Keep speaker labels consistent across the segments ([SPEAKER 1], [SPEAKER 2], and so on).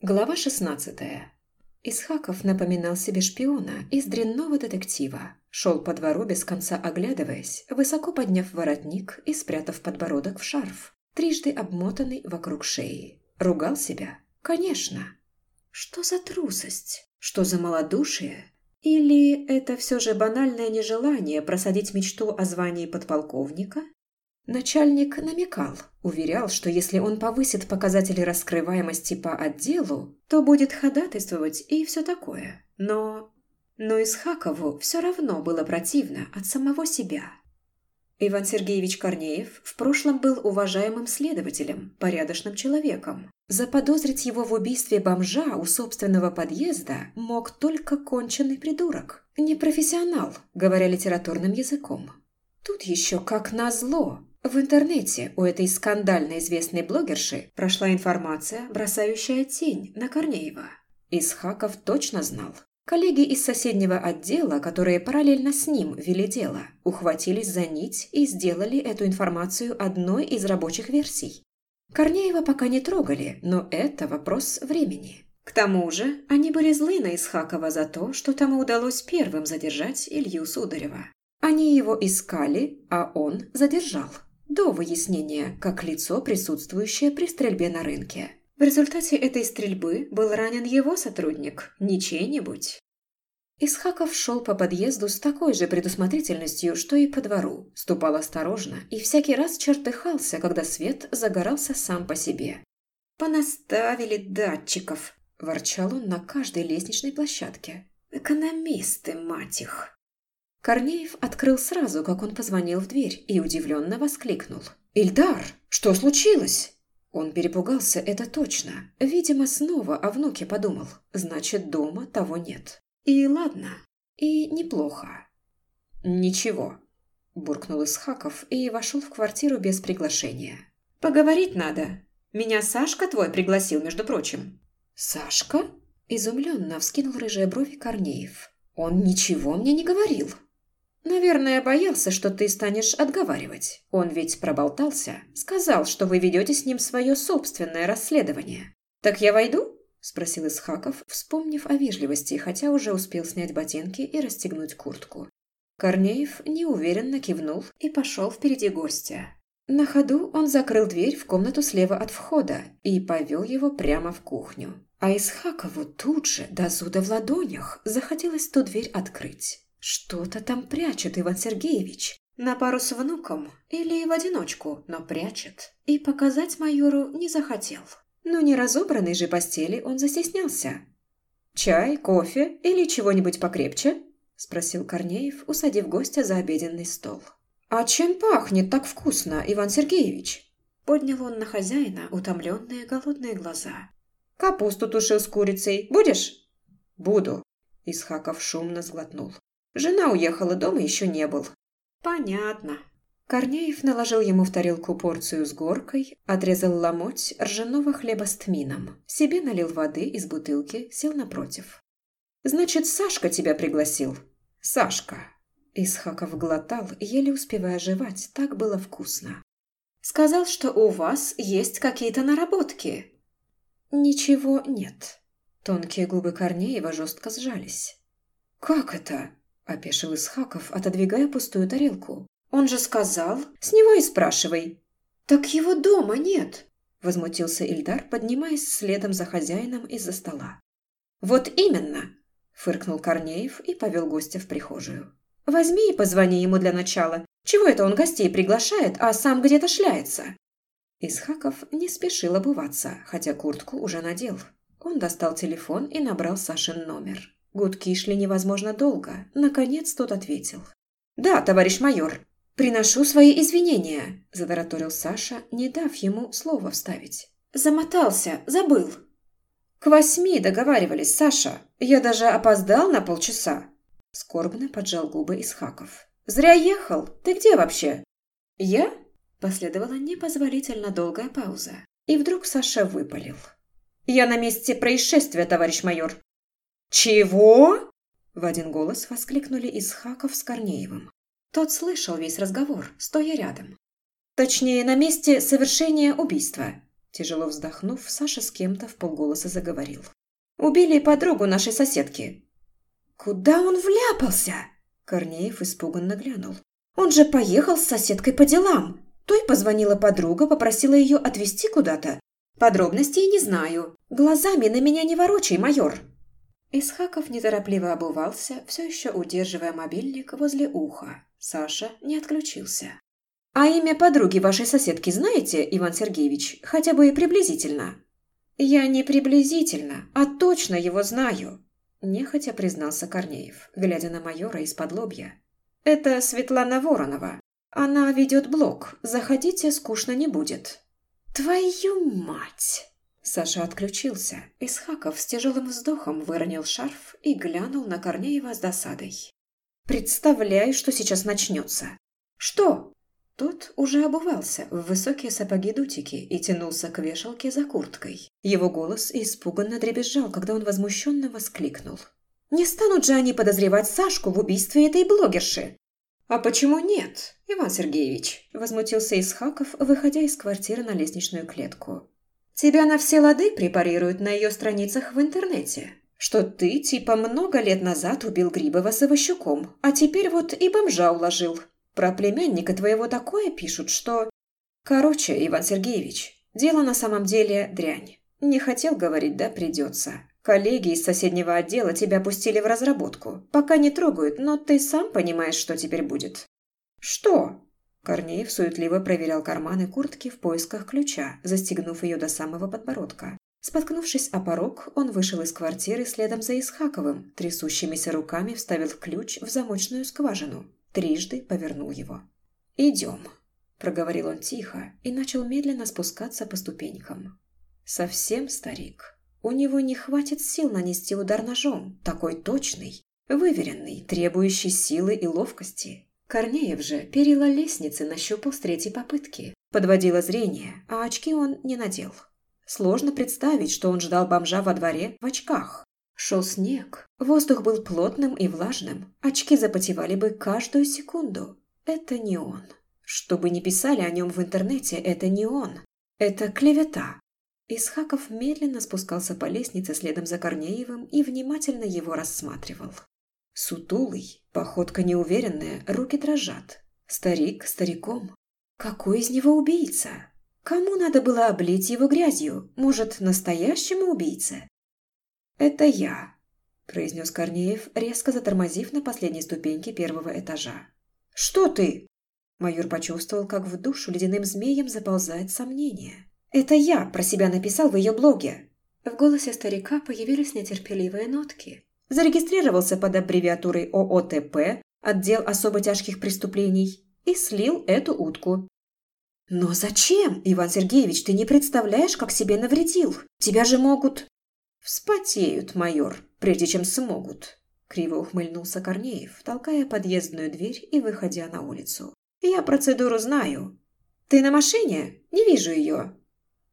[SPEAKER 1] Глава 16. Исхаков напоминал себе шпиона из дрянного детектива. Шел по двору без конца оглядываясь, высоко подняв воротник и спрятав подбородок в шарф, трижды обмотанный вокруг шеи. Ругал себя? Конечно. Что за трусость? Что за малодушие? Или это все же банальное нежелание просадить мечту о звании подполковника Начальник намекал, уверял, что если он повысит показатели раскрываемости по отделу, то будет ходатайствовать и все такое. Но... Но Исхакову все равно было противно от самого себя. Иван Сергеевич Корнеев в прошлом был уважаемым следователем, порядочным человеком. Заподозрить его в убийстве бомжа у собственного подъезда мог только конченый придурок. Непрофессионал, говоря литературным языком. Тут еще как назло в интернете у этой скандально известной блогерши прошла информация, бросающая тень на Корнеева. Исхаков точно знал. Коллеги из соседнего отдела, которые параллельно с ним вели дело, ухватились за нить и сделали эту информацию одной из рабочих версий. Корнеева пока не трогали, но это вопрос времени. К тому же, они были злы на Исхакова за то, что тому удалось первым задержать Илью Сударева. Они его искали, а он задержал до выяснения, как лицо, присутствующее при стрельбе на рынке. В результате этой стрельбы был ранен его сотрудник, не чей-нибудь. Исхаков шел по подъезду с такой же предусмотрительностью, что и по двору, ступал осторожно и всякий раз чертыхался, когда свет загорался сам по себе. «Понаставили датчиков!» – ворчал он на каждой лестничной площадке. «Экономисты, мать их!» Корнеев открыл сразу, как он позвонил в дверь, и удивленно воскликнул. «Ильдар, что случилось?» Он перепугался, это точно. Видимо, снова о внуке подумал. Значит, дома того нет. И ладно. И неплохо. «Ничего», – буркнул Исхаков и вошел в квартиру без приглашения. «Поговорить надо. Меня Сашка твой пригласил, между прочим». «Сашка?» – изумленно вскинул рыжие брови Корнеев. «Он ничего мне не говорил». «Наверное, боялся, что ты станешь отговаривать. Он ведь проболтался. Сказал, что вы ведете с ним свое собственное расследование. Так я войду?» – спросил Исхаков, вспомнив о вежливости, хотя уже успел снять ботинки и расстегнуть куртку. Корнеев неуверенно кивнул и пошел впереди гостя. На ходу он закрыл дверь в комнату слева от входа и повел его прямо в кухню. А Исхакову тут же, до зуда в ладонях, захотелось ту дверь открыть. Что-то там прячет Иван Сергеевич. На пару с внуком или в одиночку, но прячет. И показать майору не захотел. Но не разобранной же постели он застеснялся. «Чай, кофе или чего-нибудь покрепче?» – спросил Корнеев, усадив гостя за обеденный стол. «А чем пахнет так вкусно, Иван Сергеевич?» Поднял он на хозяина утомленные голодные глаза. «Капусту тушил с курицей. Будешь?» «Буду», – Исхаков шумно сглотнул. Жена уехала, дома еще не был. Понятно. Корнеев наложил ему в тарелку порцию с горкой, отрезал ломоть ржаного хлеба с тмином, себе налил воды из бутылки, сел напротив. «Значит, Сашка тебя пригласил?» «Сашка». Исхаков глотал, еле успевая жевать, так было вкусно. «Сказал, что у вас есть какие-то наработки». «Ничего нет». Тонкие губы Корнеева жестко сжались. «Как это?» – опешил Исхаков, отодвигая пустую тарелку. «Он же сказал, с него и спрашивай». «Так его дома нет», – возмутился Ильдар, поднимаясь следом за хозяином из-за стола. «Вот именно!» – фыркнул Корнеев и повел гостя в прихожую. «Возьми и позвони ему для начала. Чего это он гостей приглашает, а сам где-то шляется?» Исхаков не спешил обуваться, хотя куртку уже надел. Он достал телефон и набрал Сашин номер. Гудки шли невозможно долго. Наконец тот ответил. «Да, товарищ майор, приношу свои извинения», – затараторил Саша, не дав ему слова вставить. «Замотался, забыл». «К восьми договаривались, Саша. Я даже опоздал на полчаса». Скорбно поджал губы Исхаков. «Зря ехал. Ты где вообще?» «Я?» Последовала непозволительно долгая пауза. И вдруг Саша выпалил. «Я на месте происшествия, товарищ майор. «Чего?» – в один голос воскликнули Исхаков с Корнеевым. Тот слышал весь разговор, стоя рядом. Точнее, на месте совершения убийства. Тяжело вздохнув, Саша с кем-то в полголоса заговорил. «Убили подругу нашей соседки». «Куда он вляпался?» Корнеев испуганно глянул. «Он же поехал с соседкой по делам. Той позвонила подруга, попросила ее отвезти куда-то. Подробностей не знаю. Глазами на меня не ворочай, майор». Исхаков неторопливо обувался, все еще удерживая мобильник возле уха. Саша не отключился. «А имя подруги вашей соседки знаете, Иван Сергеевич? Хотя бы и приблизительно?» «Я не приблизительно, а точно его знаю», – нехотя признался Корнеев, глядя на майора из-под лобья. «Это Светлана Воронова. Она ведет блог. Заходите, скучно не будет». «Твою мать!» Саша отключился. Исхаков с тяжелым вздохом выронил шарф и глянул на Корнеева с досадой. «Представляю, что сейчас начнется». «Что?» Тот уже обувался в высокие сапоги-дутики и тянулся к вешалке за курткой. Его голос испуганно дребезжал, когда он возмущенно воскликнул. «Не станут же они подозревать Сашку в убийстве этой блогерши!» «А почему нет, Иван Сергеевич?» – возмутился Исхаков, выходя из квартиры на лестничную клетку. «Тебя на все лады препарируют на ее страницах в интернете. Что ты, типа, много лет назад убил Грибова с Иващуком, а теперь вот и бомжа уложил. Про племянника твоего такое пишут, что... Короче, Иван Сергеевич, дело на самом деле дрянь. Не хотел говорить, да придется. Коллеги из соседнего отдела тебя пустили в разработку. Пока не трогают, но ты сам понимаешь, что теперь будет. Что? Корнеев суетливо проверял карманы куртки в поисках ключа, застегнув ее до самого подбородка. Споткнувшись о порог, он вышел из квартиры следом за Исхаковым, трясущимися руками вставил ключ в замочную скважину трижды повернул его. «Идем», – проговорил он тихо и начал медленно спускаться по ступенькам. «Совсем старик. У него не хватит сил нанести удар ножом, такой точный, выверенный, требующий силы и ловкости. Корнеев же перила лестницы нащупал с третьей попытки. Подводило зрение, а очки он не надел. Сложно представить, что он ждал бомжа во дворе в очках. Шел снег, воздух был плотным и влажным, очки запотевали бы каждую секунду. Это не он. Что бы ни писали о нем в интернете, это не он. Это клевета. Исхаков медленно спускался по лестнице следом за Корнеевым и внимательно его рассматривал. Сутулый, походка неуверенная, руки дрожат. Старик стариком. Какой из него убийца? Кому надо было облить его грязью? Может, настоящему убийце? «Это я», – произнес Корнеев, резко затормозив на последней ступеньке первого этажа. «Что ты?» Майор почувствовал, как в душу ледяным змеем заползает сомнение. «Это я про себя написал в ее блоге». В голосе старика появились нетерпеливые нотки. Зарегистрировался под аббревиатурой ООТП, отдел особо тяжких преступлений, и слил эту утку. «Но зачем, Иван Сергеевич, ты не представляешь, как себе навредил? Тебя же могут...» «Вспотеют, майор, прежде чем смогут», – криво ухмыльнулся Корнеев, толкая подъездную дверь и выходя на улицу. «Я процедуру знаю. Ты на машине? Не вижу ее».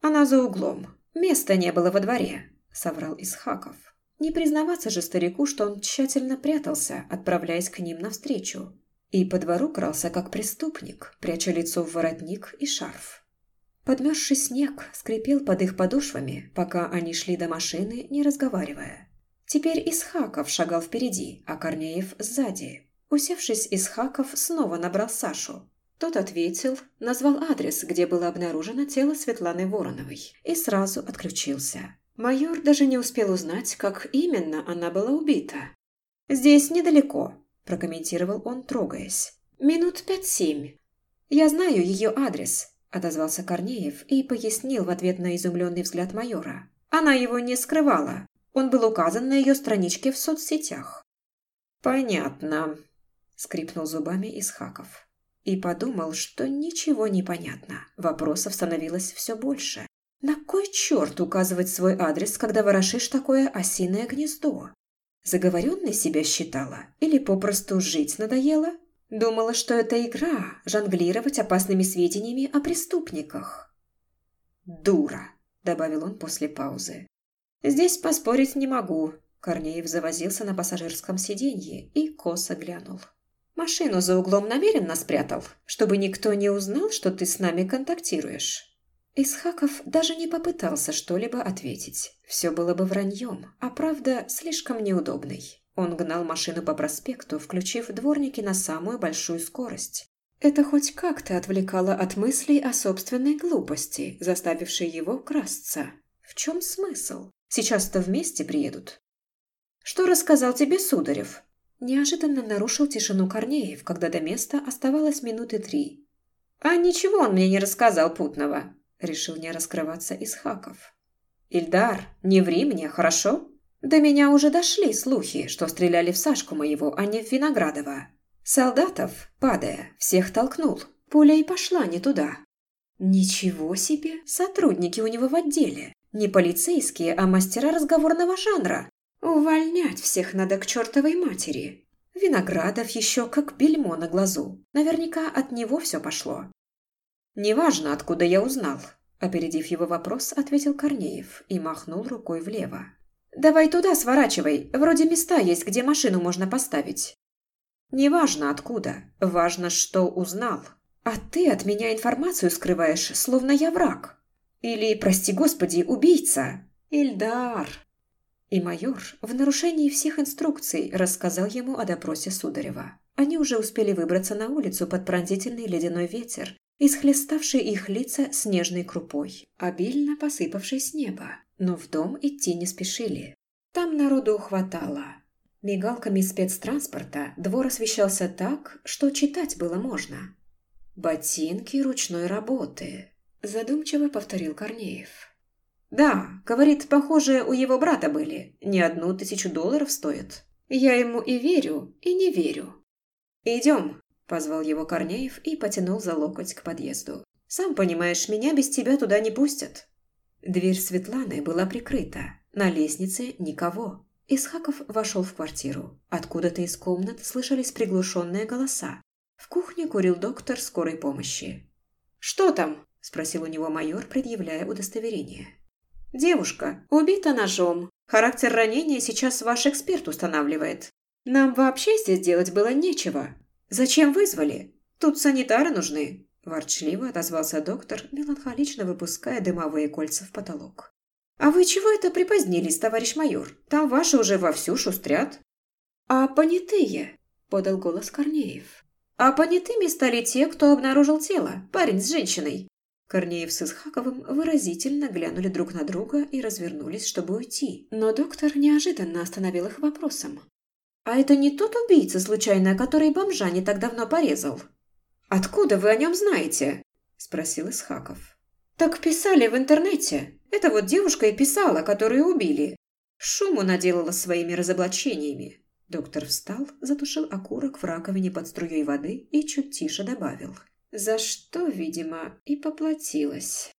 [SPEAKER 1] «Она за углом. Места не было во дворе», – соврал Исхаков. Не признаваться же старику, что он тщательно прятался, отправляясь к ним навстречу. И по двору крался как преступник, пряча лицо в воротник и шарф. Подмерзший снег скрипел под их подошвами, пока они шли до машины, не разговаривая. Теперь Исхаков шагал впереди, а Корнеев сзади. Усевшись, Исхаков снова набрал Сашу. Тот ответил, назвал адрес, где было обнаружено тело Светланы Вороновой, и сразу отключился. Майор даже не успел узнать, как именно она была убита. «Здесь недалеко», – прокомментировал он, трогаясь. «Минут пять-семь. Я знаю ее адрес. – отозвался Корнеев и пояснил в ответ на изумленный взгляд майора. Она его не скрывала. Он был указан на ее страничке в соцсетях. «Понятно», – скрипнул зубами Исхаков. И подумал, что ничего не понятно. Вопросов становилось все больше. На кой черт указывать свой адрес, когда ворошишь такое осиное гнездо? Заговоренной себя считала или попросту жить надоело? Думала, что это игра – жонглировать опасными сведениями о преступниках. «Дура», – добавил он после паузы. «Здесь поспорить не могу». Корнеев завозился на пассажирском сиденье и косо глянул. «Машину за углом намеренно спрятал, чтобы никто не узнал, что ты с нами контактируешь». Исхаков даже не попытался что-либо ответить. Все было бы враньем, а правда слишком неудобной. Он гнал машину по проспекту, включив дворники на самую большую скорость. Это хоть как-то отвлекало от мыслей о собственной глупости, заставившей его красться. В чем смысл? Сейчас-то вместе приедут. «Что рассказал тебе Сударев?» Неожиданно нарушил тишину Корнеев, когда до места оставалось минуты три. «А ничего он мне не рассказал путного», — решил не раскрываться Исхаков. «Ильдар, не ври мне, хорошо? До меня уже дошли слухи, что стреляли в Сашку моего, а не в Виноградова. Солдатов, падая, всех толкнул. Пуля и пошла не туда. Ничего себе, сотрудники у него в отделе. Не полицейские, а мастера разговорного жанра. Увольнять всех надо к чертовой матери. Виноградов еще как бельмо на глазу. Наверняка от него все пошло. «Неважно, откуда я узнал», – опередив его вопрос, ответил Корнеев и махнул рукой влево. «Давай туда сворачивай, вроде места есть, где машину можно поставить». «Неважно, откуда, важно, что узнал. А ты от меня информацию скрываешь, словно я враг. Или, прости господи, убийца. Ильдар». И майор в нарушении всех инструкций рассказал ему о допросе Сударева. Они уже успели выбраться на улицу под пронзительный ледяной ветер, исхлеставший их лица снежной крупой, обильно посыпавшей с неба. Но в дом идти не спешили. Там народу хватало. Мигалками спецтранспорта двор освещался так, что читать было можно. «Ботинки ручной работы», – задумчиво повторил Корнеев. «Да, говорит, похоже, у его брата были. Не одну тысячу долларов стоит. Я ему и верю, и не верю». «Идем», – позвал его Корнеев и потянул за локоть к подъезду. «Сам понимаешь, меня без тебя туда не пустят». Дверь Светланы была прикрыта. На лестнице никого. Исхаков вошел в квартиру. Откуда-то из комнат слышались приглушенные голоса. В кухне курил доктор скорой помощи. «Что там?» – спросил у него майор, предъявляя удостоверение. «Девушка убита ножом. Характер ранения сейчас ваш эксперт устанавливает. Нам вообще здесь делать было нечего. Зачем вызвали? Тут санитары нужны». Ворчливо отозвался доктор, меланхолично выпуская дымовые кольца в потолок. «А вы чего это припозднились, товарищ майор? Там ваши уже вовсю шустрят». «А понятые?» – подал голос Корнеев. «А понятыми стали те, кто обнаружил тело, парень с женщиной. Корнеев с Исхаковым выразительно глянули друг на друга и развернулись, чтобы уйти. Но доктор неожиданно остановил их вопросом. «А это не тот убийца, случайно, который бомжа не так давно порезал?» «Откуда вы о нем знаете?» – спросил Исхаков. «Так писали в интернете. Это вот девушка и писала, которую убили. Шуму наделала своими разоблачениями». Доктор встал, затушил окурок в раковине под струей воды и чуть тише добавил – за что, видимо, и поплатилась.